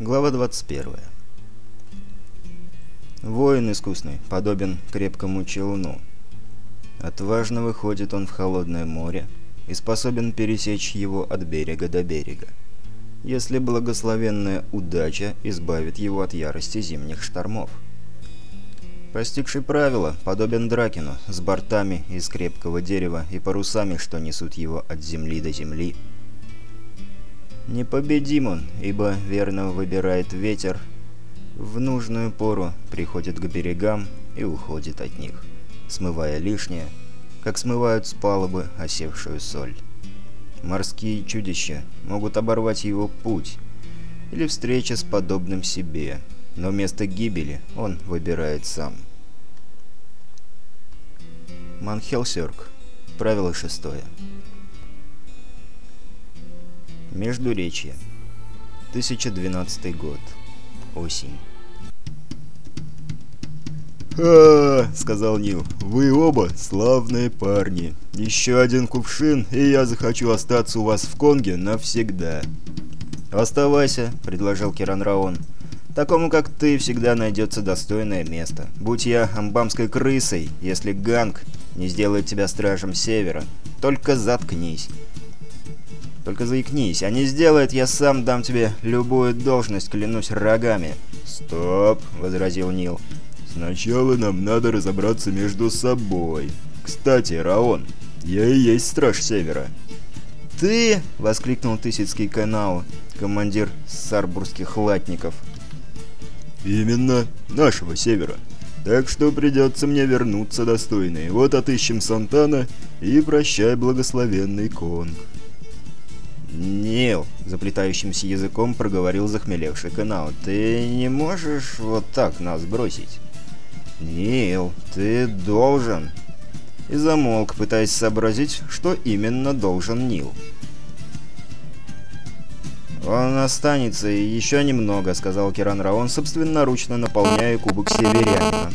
Глава 21. Воин искусный, подобен крепкому челну. Отважно выходит он в холодное море и способен пересечь его от берега до берега. Если благословенная удача избавит его от ярости зимних штормов. Постигший правила, подобен Дракину, с бортами из крепкого дерева и парусами, что несут его от земли до земли, Непобедим он, ибо верно выбирает ветер, в нужную пору приходит к берегам и уходит от них, смывая лишнее, как смывают с палубы осевшую соль. Морские чудища могут оборвать его путь или встреча с подобным себе, но место гибели он выбирает сам. Манхелсерк. Правило шестое. Междуречье. 1012 год. Осень. «Ха!» — сказал Нил. «Вы оба славные парни. Еще один кувшин, и я захочу остаться у вас в Конге навсегда». «Оставайся», — предложил Киран Раон. «Такому, как ты, всегда найдется достойное место. Будь я амбамской крысой, если Ганг не сделает тебя стражем Севера. Только заткнись». Только заикнись, а не сделает, я сам дам тебе любую должность, клянусь рогами». «Стоп», — возразил Нил. «Сначала нам надо разобраться между собой. Кстати, Раон, я и есть страж Севера». «Ты?» — воскликнул Тысяцкий канал, командир сарбурских латников. «Именно нашего Севера. Так что придется мне вернуться достойный. Вот отыщем Сантана и прощай, благословенный Конг». «Нил», — заплетающимся языком проговорил захмелевший канал, — «ты не можешь вот так нас бросить?» «Нил, ты должен...» И замолк, пытаясь сообразить, что именно должен Нил. «Он останется еще немного», — сказал Киран Раон, собственноручно наполняя кубок северянина.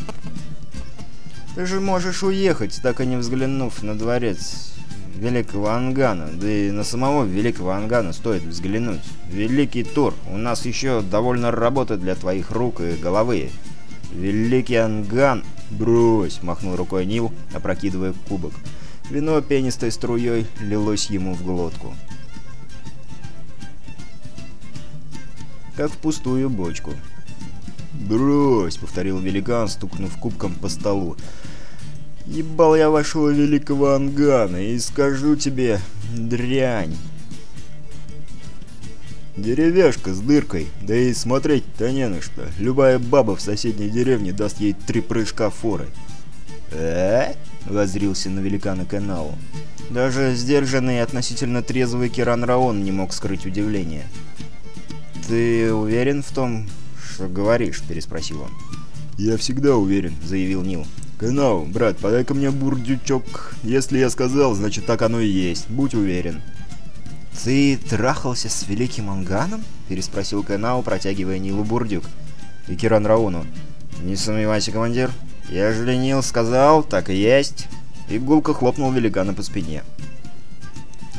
«Ты же можешь уехать, так и не взглянув на дворец великого Ангана, да и на самого великого Ангана стоит взглянуть. Великий Тур, у нас еще довольно работы для твоих рук и головы. Великий Анган... Брось, махнул рукой Нил, опрокидывая кубок. Вино пенистой струей лилось ему в глотку. Как в пустую бочку. «Брось!» — повторил великан, стукнув кубком по столу. Ебал я вашего великого ангана и скажу тебе, дрянь. Деревяшка с дыркой, да и смотреть-то не на что. Любая баба в соседней деревне даст ей три прыжка форы. э возрился на великана каналу. Даже сдержанный и относительно трезвый Киран Раон не мог скрыть удивление. «Ты уверен в том, что говоришь?» – переспросил он. «Я всегда уверен», – заявил Нил. «Канал, брат, подай-ка мне бурдючок. Если я сказал, значит так оно и есть. Будь уверен». «Ты трахался с великим Анганом?» – переспросил Канал, протягивая Нилу бурдюк. И Киран Рауну. «Не сомневайся, командир. Я же ленил, сказал, так и есть». И гулко хлопнул великана по спине.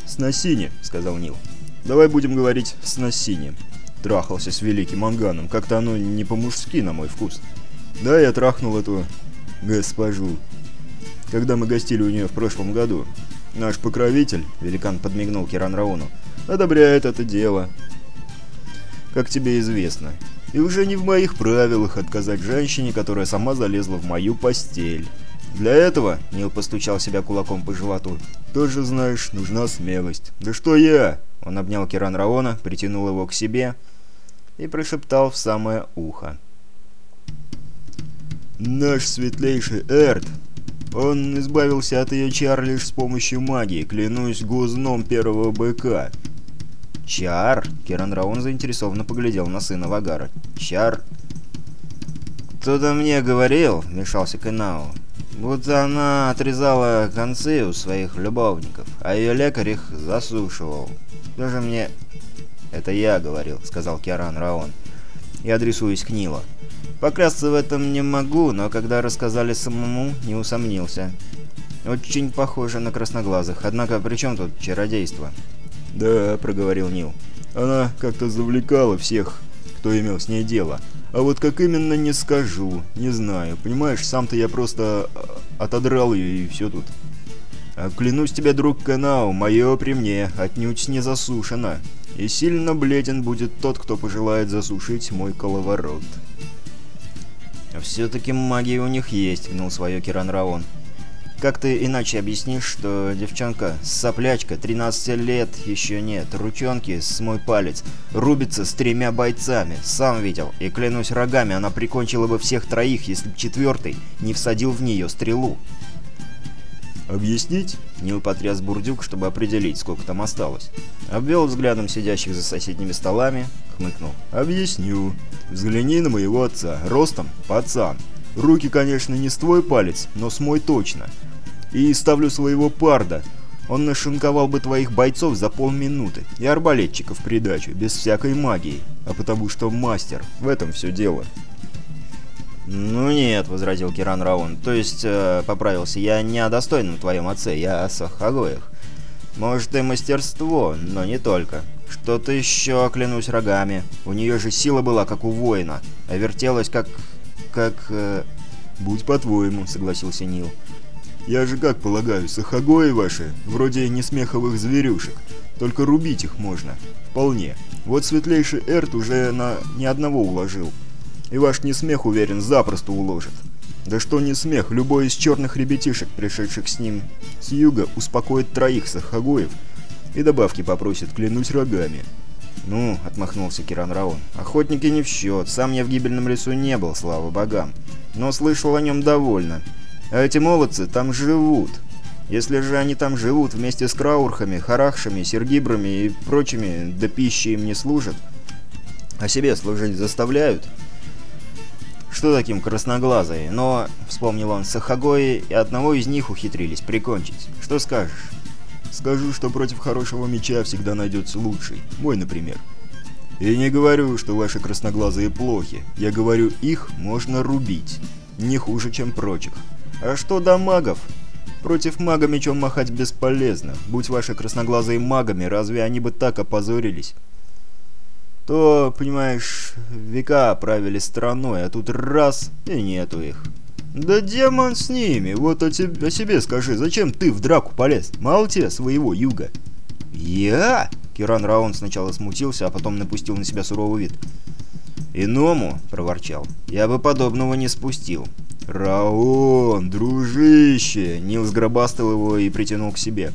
«С Насини», — сказал Нил. «Давай будем говорить с Насини. Трахался с великим Анганом. Как-то оно не по-мужски, на мой вкус. Да, я трахнул эту госпожу. Когда мы гостили у нее в прошлом году, наш покровитель, великан подмигнул Киран Рауну, одобряет это дело. Как тебе известно. И уже не в моих правилах отказать женщине, которая сама залезла в мою постель. Для этого, Нил постучал себя кулаком по животу, тоже знаешь, нужна смелость. Да что я? Он обнял Киран Раона, притянул его к себе и прошептал в самое ухо. Наш светлейший Эрт. Он избавился от ее чар лишь с помощью магии, клянусь гузном первого быка. Чар? Киран Раун заинтересованно поглядел на сына Вагара. Чар? Кто-то мне говорил, вмешался Кенау, будто она отрезала концы у своих любовников, а ее лекарь их засушивал. Даже мне... Это я говорил, сказал Киран Раон, и адресуясь к Нилу. Поклясться в этом не могу, но когда рассказали самому, не усомнился. Очень похоже на красноглазых, однако при чем тут чародейство? «Да», — проговорил Нил. «Она как-то завлекала всех, кто имел с ней дело. А вот как именно, не скажу, не знаю. Понимаешь, сам-то я просто а, отодрал ее и все тут. А клянусь тебе, друг Канау, мое при мне отнюдь не засушено. И сильно бледен будет тот, кто пожелает засушить мой коловорот. Все-таки магия у них есть, гнул свое Киран Раон. Как ты иначе объяснишь, что девчонка, соплячка, 13 лет еще нет, ручонки с мой палец, рубится с тремя бойцами, сам видел, и клянусь рогами, она прикончила бы всех троих, если б четвертый не всадил в нее стрелу. «Объяснить?» — Нил потряс бурдюк, чтобы определить, сколько там осталось. Обвел взглядом сидящих за соседними столами, хмыкнул. «Объясню. Взгляни на моего отца. Ростом — пацан. Руки, конечно, не с твой палец, но с мой точно и ставлю своего парда. Он нашинковал бы твоих бойцов за полминуты, и арбалетчиков придачу, без всякой магии, а потому что мастер, в этом все дело. «Ну нет», — возразил Киран Раун, — «то есть, э, поправился, я не о достойном твоем отце, я о Сахагоях. Может и мастерство, но не только. Что-то еще, клянусь рогами. У нее же сила была, как у воина, а вертелась, как... как...» э... «Будь по-твоему», — согласился Нил. Я же как полагаю, сахагои ваши, вроде несмеховых зверюшек, только рубить их можно. Вполне. Вот светлейший Эрт уже на ни одного уложил. И ваш несмех, уверен, запросто уложит. Да что не смех, любой из черных ребятишек, пришедших с ним с юга, успокоит троих сахагоев и добавки попросит, клянусь рогами. «Ну», — отмахнулся Киран Раон, — «охотники не в счет, сам я в гибельном лесу не был, слава богам, но слышал о нем довольно. А эти молодцы там живут. Если же они там живут вместе с краурхами, харахшами, сергибрами и прочими, да пищи им не служат, а себе служить заставляют. Что таким красноглазые? Но, вспомнил он, Сахагои и одного из них ухитрились прикончить. Что скажешь? Скажу, что против хорошего меча всегда найдется лучший. Мой, например. И не говорю, что ваши красноглазые плохи. Я говорю, их можно рубить. Не хуже, чем прочих. А что до магов? Против мага мечом махать бесполезно. Будь ваши красноглазые магами, разве они бы так опозорились? То, понимаешь, века правили страной, а тут раз и нету их. Да демон с ними, вот о, тебе, о себе скажи, зачем ты в драку полез? Мало тебе своего юга? Я? Киран Раун сначала смутился, а потом напустил на себя суровый вид. «Иному», — проворчал, — «я бы подобного не спустил. «Раон, дружище!» Нил сгробастал его и притянул к себе.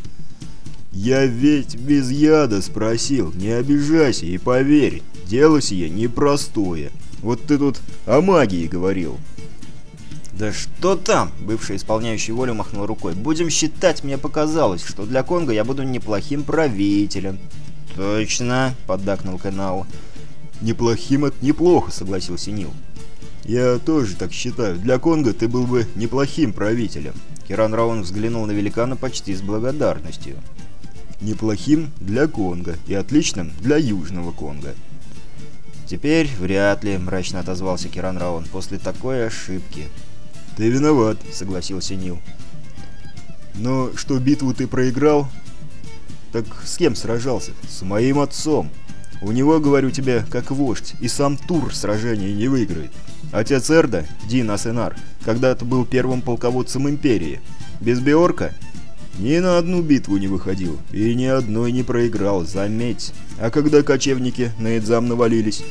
«Я ведь без яда спросил, не обижайся и поверь, дело сие непростое. Вот ты тут о магии говорил». «Да что там?» — бывший исполняющий волю махнул рукой. «Будем считать, мне показалось, что для Конга я буду неплохим правителем». «Точно!» — поддакнул Канал. «Неплохим — это неплохо», — согласился Нил. «Я тоже так считаю. Для Конго ты был бы неплохим правителем». Киран Раун взглянул на великана почти с благодарностью. «Неплохим для Конго и отличным для Южного Конго». «Теперь вряд ли», — мрачно отозвался Киран Раун, — «после такой ошибки». «Ты виноват», — согласился Нил. «Но что битву ты проиграл?» «Так с кем сражался?» «С моим отцом. У него, говорю тебе, как вождь, и сам Тур сражения не выиграет. Отец Эрда, Дин Асенар, когда-то был первым полководцем Империи. Без Биорка ни на одну битву не выходил и ни одной не проиграл, заметь. А когда кочевники на Эдзам навалились...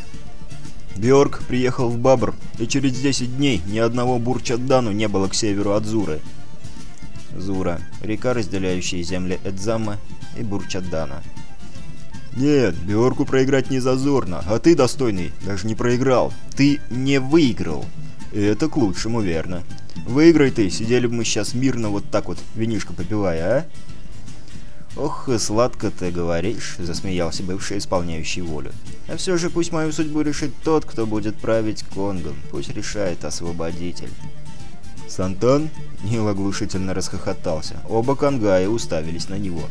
Биорк приехал в Бабр, и через 10 дней ни одного Бурчаддану не было к северу от Зуры. Зура – река, разделяющая земли Эдзама и Бурчаддана. «Нет, Биорку проиграть не зазорно, а ты, достойный, даже не проиграл. Ты не выиграл. И это к лучшему, верно. Выиграй ты, сидели бы мы сейчас мирно вот так вот, винишко попивая, а?» «Ох, сладко ты говоришь», — засмеялся бывший исполняющий волю. «А все же пусть мою судьбу решит тот, кто будет править Конгом. Пусть решает освободитель». «Сантан?» — Нил оглушительно расхохотался. Оба Конгая уставились на него.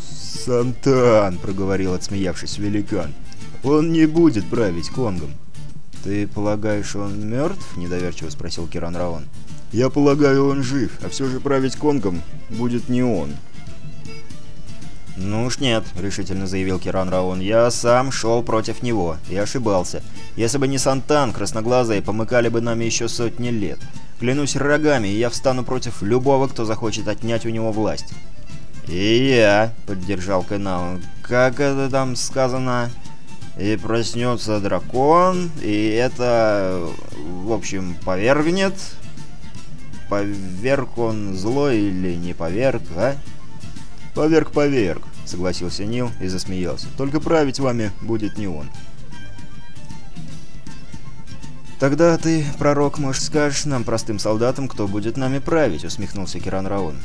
«Сантан!» — проговорил, отсмеявшись великан. «Он не будет править Конгом». «Ты полагаешь, он мертв?» — недоверчиво спросил Киран Раон. «Я полагаю, он жив, а все же править Конгом будет не он». «Ну уж нет», — решительно заявил Киран Раон. «Я сам шел против него и ошибался. Если бы не Сантан, красноглазые помыкали бы нами еще сотни лет. Клянусь рогами, я встану против любого, кто захочет отнять у него власть». «И я», — поддержал Кэнау. «Как это там сказано?» «И проснется дракон, и это, в общем, повергнет...» «Поверг он злой или не поверг, а?» «Поверг, поверг», — согласился Нил и засмеялся. «Только править вами будет не он». «Тогда ты, пророк, может, скажешь нам, простым солдатам, кто будет нами править?» — усмехнулся Киран Раон.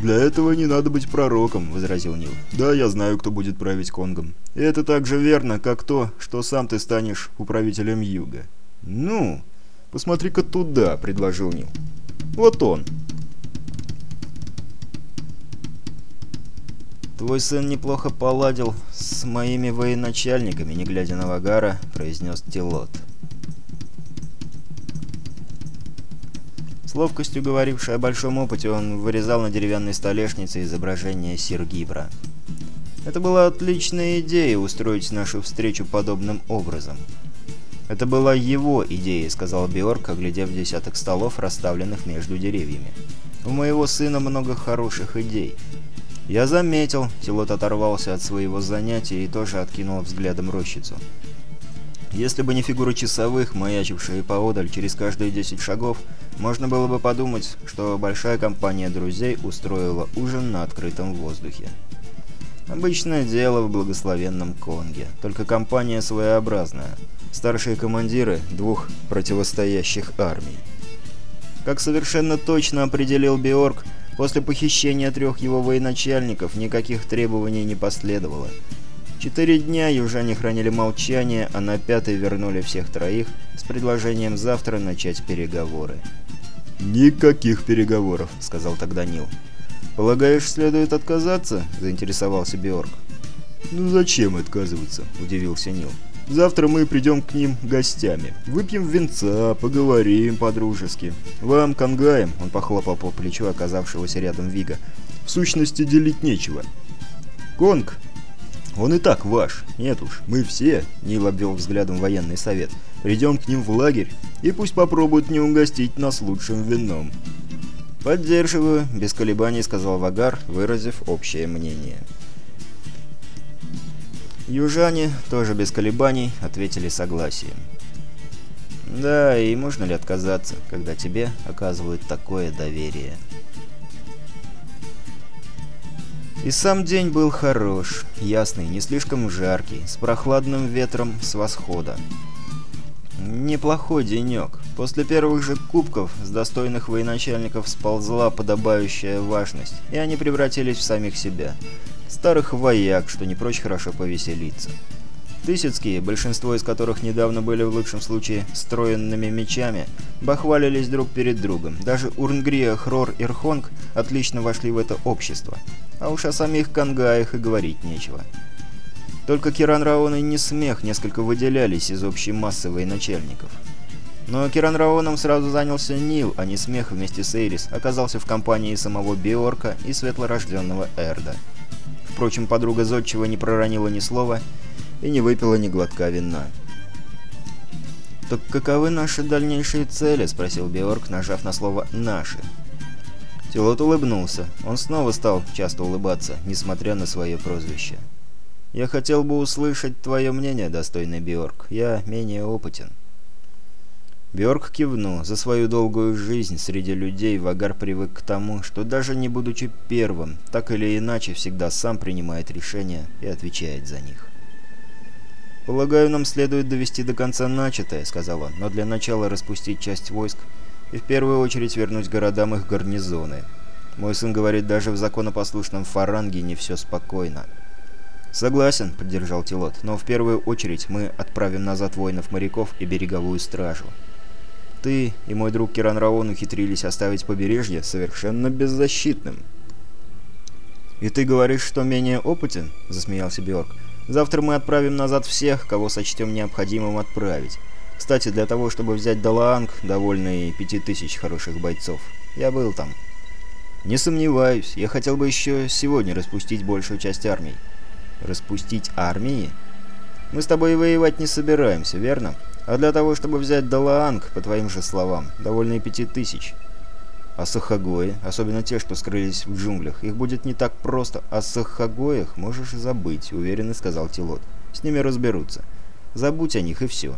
«Для этого не надо быть пророком», — возразил Нил. «Да, я знаю, кто будет править Конгом. И это так же верно, как то, что сам ты станешь управителем Юга». «Ну?» «Посмотри-ка туда», — предложил Нил. «Вот он». «Твой сын неплохо поладил с моими военачальниками, не глядя на Вагара», — произнес Тилот. Ловкостью говорившей о большом опыте, он вырезал на деревянной столешнице изображение Сиргибра. Это была отличная идея устроить нашу встречу подобным образом. «Это была его идея», — сказал Биорк, оглядев десяток столов, расставленных между деревьями. «У моего сына много хороших идей». Я заметил, Тилот оторвался от своего занятия и тоже откинул взглядом рощицу. Если бы не фигуры часовых, маячившие поодаль через каждые 10 шагов, можно было бы подумать, что большая компания друзей устроила ужин на открытом воздухе. Обычное дело в благословенном Конге, только компания своеобразная. Старшие командиры двух противостоящих армий. Как совершенно точно определил Биорг, После похищения трех его военачальников никаких требований не последовало. Четыре дня южане хранили молчание, а на пятый вернули всех троих предложением завтра начать переговоры. «Никаких переговоров», — сказал тогда Нил. «Полагаешь, следует отказаться?» — заинтересовался Биорг. «Ну зачем отказываться?» — удивился Нил. Завтра мы придем к ним гостями. Выпьем винца, поговорим по-дружески. Вам, кангаем, он похлопал по плечу оказавшегося рядом Вига, в сущности делить нечего. Конг, он и так ваш. Нет уж, мы все, Нил обвел взглядом военный совет, придем к ним в лагерь и пусть попробуют не угостить нас лучшим вином. «Поддерживаю», — без колебаний сказал Вагар, выразив общее мнение. Южане, тоже без колебаний, ответили согласием. Да, и можно ли отказаться, когда тебе оказывают такое доверие? И сам день был хорош, ясный, не слишком жаркий, с прохладным ветром с восхода. Неплохой денек. После первых же кубков с достойных военачальников сползла подобающая важность, и они превратились в самих себя старых вояк, что не прочь хорошо повеселиться. Тысяцкие, большинство из которых недавно были в лучшем случае строенными мечами, бахвалились друг перед другом. Даже Урнгрия, Хрор и Рхонг отлично вошли в это общество. А уж о самих Кангаях и говорить нечего. Только Киран Раон и Несмех несколько выделялись из общей массы военачальников. Но Киран Раоном сразу занялся Нил, а Несмех вместе с Эйрис оказался в компании самого Биорка и светлорожденного Эрда. Впрочем, подруга Зодчего не проронила ни слова и не выпила ни глотка вина. «Так каковы наши дальнейшие цели?» — спросил Биорг, нажав на слово «наши». Тилот улыбнулся. Он снова стал часто улыбаться, несмотря на свое прозвище. «Я хотел бы услышать твое мнение, достойный Биорг. Я менее опытен». Бjörk кивнул. За свою долгую жизнь среди людей Вагар привык к тому, что даже не будучи первым, так или иначе всегда сам принимает решения и отвечает за них. «Полагаю, нам следует довести до конца начатое», — сказал он, «но для начала распустить часть войск и в первую очередь вернуть городам их гарнизоны. Мой сын говорит, даже в законопослушном Фаранге не все спокойно». «Согласен», — поддержал Тилот, — «но в первую очередь мы отправим назад воинов-моряков и береговую стражу». Ты и мой друг Киран Раон ухитрились оставить побережье совершенно беззащитным. «И ты говоришь, что менее опытен?» — засмеялся Бjорк. «Завтра мы отправим назад всех, кого сочтем необходимым отправить. Кстати, для того, чтобы взять Далаанг, довольно пяти тысяч хороших бойцов. Я был там». «Не сомневаюсь. Я хотел бы еще сегодня распустить большую часть армий». «Распустить армии?» «Мы с тобой воевать не собираемся, верно? А для того, чтобы взять Далаанг, по твоим же словам, довольно и пяти тысяч». «А Сахагои, особенно те, что скрылись в джунглях, их будет не так просто. О Сахагоях можешь забыть», — уверенно сказал Тилот. «С ними разберутся. Забудь о них и все».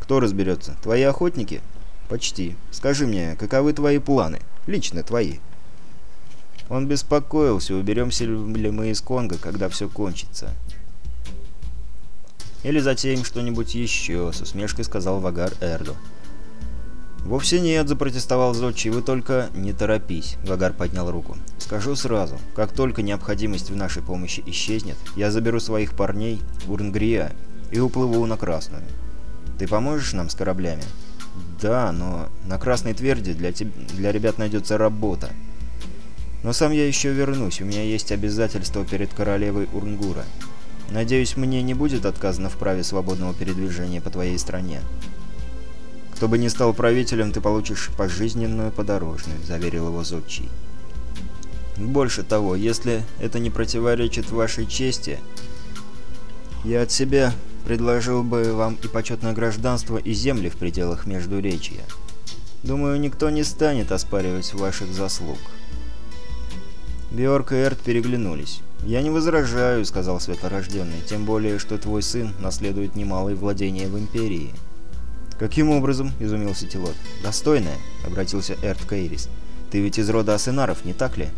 «Кто разберется? Твои охотники?» «Почти. Скажи мне, каковы твои планы? Лично твои». Он беспокоился, уберемся ли мы из Конго, когда все кончится. «Или затеем что-нибудь еще», — с усмешкой сказал Вагар Эрду. «Вовсе нет», — запротестовал Зодчий, — «вы только не торопись», — Вагар поднял руку. «Скажу сразу, как только необходимость в нашей помощи исчезнет, я заберу своих парней в Урнгрия и уплыву на Красную. Ты поможешь нам с кораблями?» «Да, но на Красной Тверди для, теб... для ребят найдется работа. Но сам я еще вернусь, у меня есть обязательства перед королевой Урнгура. Надеюсь, мне не будет отказано в праве свободного передвижения по твоей стране». «Кто бы ни стал правителем, ты получишь пожизненную подорожную», — заверил его Зодчий. «Больше того, если это не противоречит вашей чести, я от себя предложил бы вам и почетное гражданство, и земли в пределах Междуречья. Думаю, никто не станет оспаривать ваших заслуг». Бьорк и Эрт переглянулись. «Я не возражаю», — сказал Светлорожденный, — «тем более, что твой сын наследует немалые владения в Империи». «Каким образом?» — изумился Тилот. «Достойная», — обратился Эрт Кейрис. «Ты ведь из рода Асенаров, не так ли?»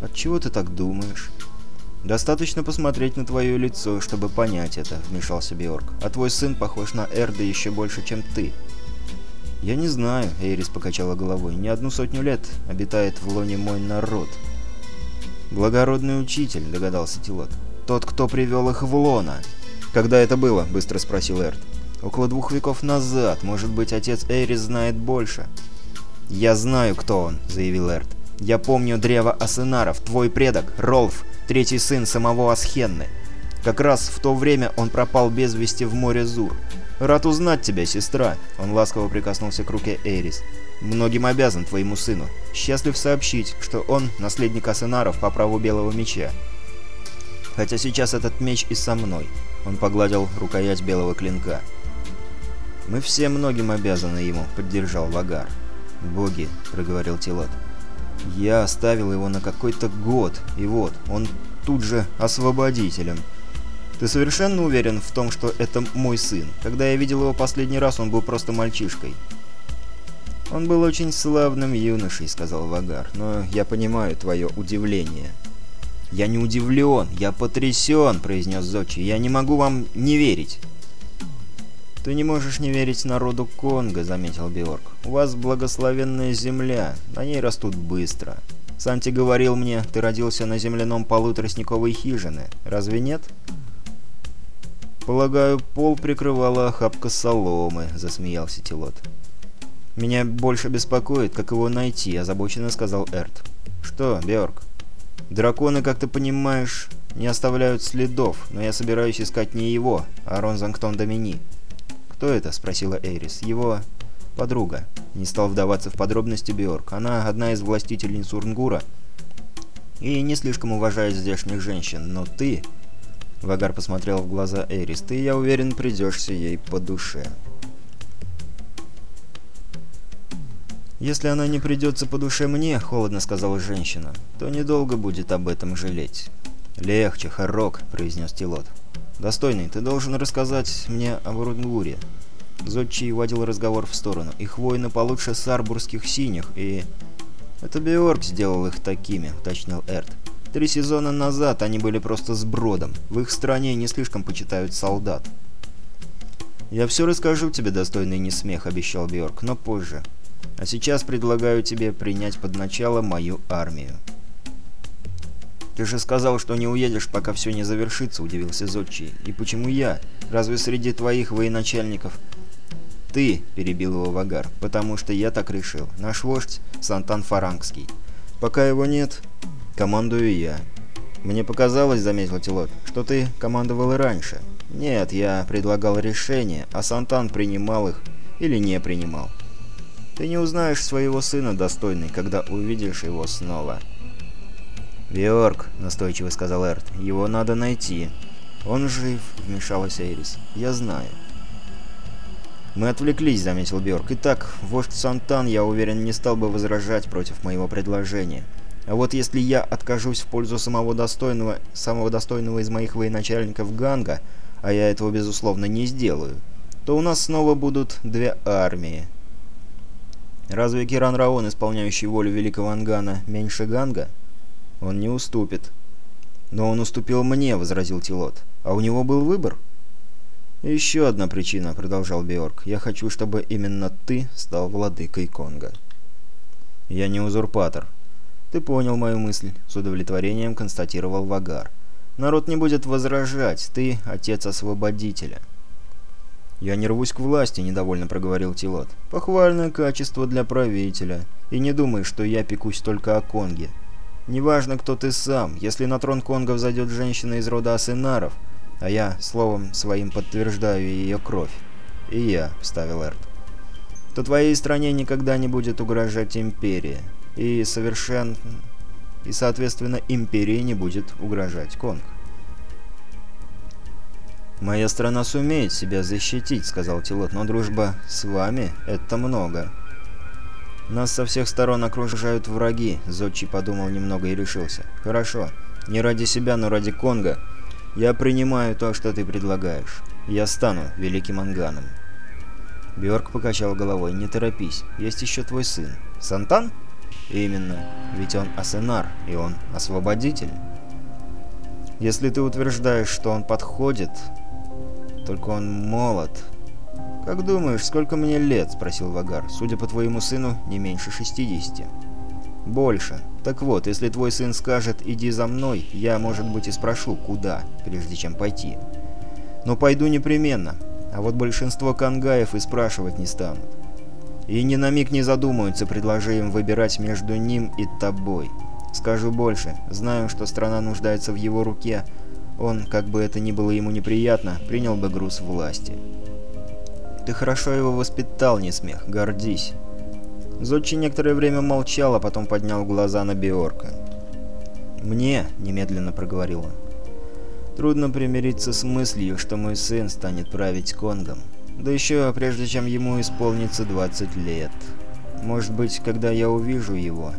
«Отчего ты так думаешь?» «Достаточно посмотреть на твое лицо, чтобы понять это», — вмешался Биорг. «А твой сын похож на Эрда еще больше, чем ты». «Я не знаю», — Эйрис покачала головой. «Не одну сотню лет обитает в лоне мой народ». «Благородный учитель», — догадался Тилот. «Тот, кто привел их в лоно». «Когда это было?» — быстро спросил Эрт. Около двух веков назад. Может быть, отец Эйрис знает больше. «Я знаю, кто он», — заявил Эрт. «Я помню древо Асенаров, твой предок, Ролф, третий сын самого Асхенны. Как раз в то время он пропал без вести в море Зур. Рад узнать тебя, сестра», — он ласково прикоснулся к руке Эйрис. «Многим обязан твоему сыну. Счастлив сообщить, что он наследник Асенаров по праву Белого Меча. Хотя сейчас этот меч и со мной». Он погладил рукоять белого клинка. «Мы все многим обязаны ему», — поддержал Вагар. «Боги», — проговорил Тилот. «Я оставил его на какой-то год, и вот, он тут же освободителем. Ты совершенно уверен в том, что это мой сын? Когда я видел его последний раз, он был просто мальчишкой». «Он был очень славным юношей», — сказал Вагар, — «но я понимаю твое удивление». «Я не удивлен, я потрясен», — произнес Зочи. «Я не могу вам не верить». «Ты не можешь не верить народу Конго», — заметил Биорг. «У вас благословенная земля, на ней растут быстро. Санти говорил мне, ты родился на земляном полу тростниковой хижины. Разве нет?» «Полагаю, пол прикрывала охапка соломы», — засмеялся Тилот. «Меня больше беспокоит, как его найти», — озабоченно сказал Эрт. «Что, Биорг?» «Драконы, как ты понимаешь, не оставляют следов, но я собираюсь искать не его, а Ронзангтон Домини». «Кто это?» — спросила Эйрис. «Его подруга». Не стал вдаваться в подробности Бьорк. Она одна из властительниц Урнгура и не слишком уважает здешних женщин, но ты... Вагар посмотрел в глаза Эйрис. «Ты, я уверен, придешься ей по душе». «Если она не придется по душе мне, — холодно сказала женщина, — то недолго будет об этом жалеть». «Легче, Харрок», — произнес Тилот. «Достойный, ты должен рассказать мне об Урунгуре». Зодчий водил разговор в сторону. «Их воины получше сарбурских синих, и...» «Это Биорг сделал их такими», — уточнил Эрт. «Три сезона назад они были просто сбродом. В их стране не слишком почитают солдат». «Я все расскажу тебе, достойный не смех», — обещал Биорг, — «но позже. А сейчас предлагаю тебе принять под начало мою армию». «Ты же сказал, что не уедешь, пока все не завершится», — удивился Зодчий. «И почему я? Разве среди твоих военачальников...» «Ты», — перебил его Вагар, — «потому что я так решил. Наш вождь — Сантан Фарангский. Пока его нет, командую я». «Мне показалось», — заметил Тилот, — «что ты командовал и раньше». «Нет, я предлагал решения, а Сантан принимал их или не принимал». «Ты не узнаешь своего сына, достойный, когда увидишь его снова». «Бьорк», — настойчиво сказал Эрт, — «его надо найти». «Он жив», — вмешалась Эйрис. «Я знаю». «Мы отвлеклись», — заметил Бьорк. «Итак, вождь Сантан, я уверен, не стал бы возражать против моего предложения. А вот если я откажусь в пользу самого достойного, самого достойного из моих военачальников Ганга, а я этого, безусловно, не сделаю, то у нас снова будут две армии. Разве Киран Раон, исполняющий волю великого Ангана, меньше Ганга? Он не уступит. Но он уступил мне, — возразил Тилот. А у него был выбор?» «Еще одна причина», — продолжал Беорг. «Я хочу, чтобы именно ты стал владыкой Конга». «Я не узурпатор». «Ты понял мою мысль», — с удовлетворением констатировал Вагар. «Народ не будет возражать. Ты — отец освободителя». «Я не рвусь к власти», — недовольно проговорил Тилот. «Похвальное качество для правителя. И не думай, что я пекусь только о Конге. Неважно, кто ты сам. Если на трон Конга взойдет женщина из рода Асенаров, а я словом своим подтверждаю ее кровь. И я, — вставил Эрт. То твоей стране никогда не будет угрожать империя. И совершенно... И, соответственно, империи не будет угрожать Конг. «Моя страна сумеет себя защитить», — сказал Тилот, — «но дружба с вами — это много». «Нас со всех сторон окружают враги», — Зодчий подумал немного и решился. «Хорошо. Не ради себя, но ради Конга я принимаю то, что ты предлагаешь. Я стану великим анганом». Бьорк покачал головой. «Не торопись. Есть еще твой сын. Сантан?» «Именно. Ведь он Асенар, и он освободитель. Если ты утверждаешь, что он подходит, только он молод...» «Как думаешь, сколько мне лет?» — спросил Вагар. «Судя по твоему сыну, не меньше 60. «Больше. Так вот, если твой сын скажет «иди за мной», я, может быть, и спрошу, куда, прежде чем пойти. Но пойду непременно, а вот большинство кангаев и спрашивать не станут. И ни на миг не задумаются, предложи им выбирать между ним и тобой. Скажу больше, знаю, что страна нуждается в его руке, он, как бы это ни было ему неприятно, принял бы груз власти. Ты хорошо его воспитал, не смех, гордись. Зодчий некоторое время молчал, а потом поднял глаза на Биорка. «Мне», — немедленно проговорил он, — «трудно примириться с мыслью, что мой сын станет править Конгом. Да еще прежде чем ему исполнится 20 лет. Может быть, когда я увижу его,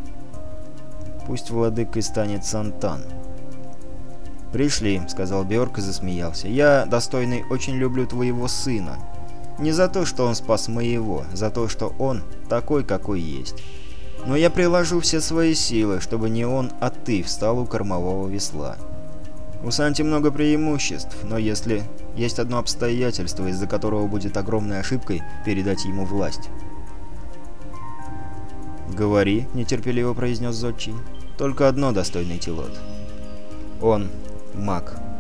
пусть владыкой станет Сантан». «Пришли», — сказал Бьорк и засмеялся. «Я, достойный, очень люблю твоего сына. Не за то, что он спас моего, за то, что он такой, какой есть. Но я приложу все свои силы, чтобы не он, а ты встал у кормового весла. У Санти много преимуществ, но если есть одно обстоятельство, из-за которого будет огромной ошибкой передать ему власть. «Говори», — нетерпеливо произнес Зодчий. «Только одно достойный Тилот. Он маг».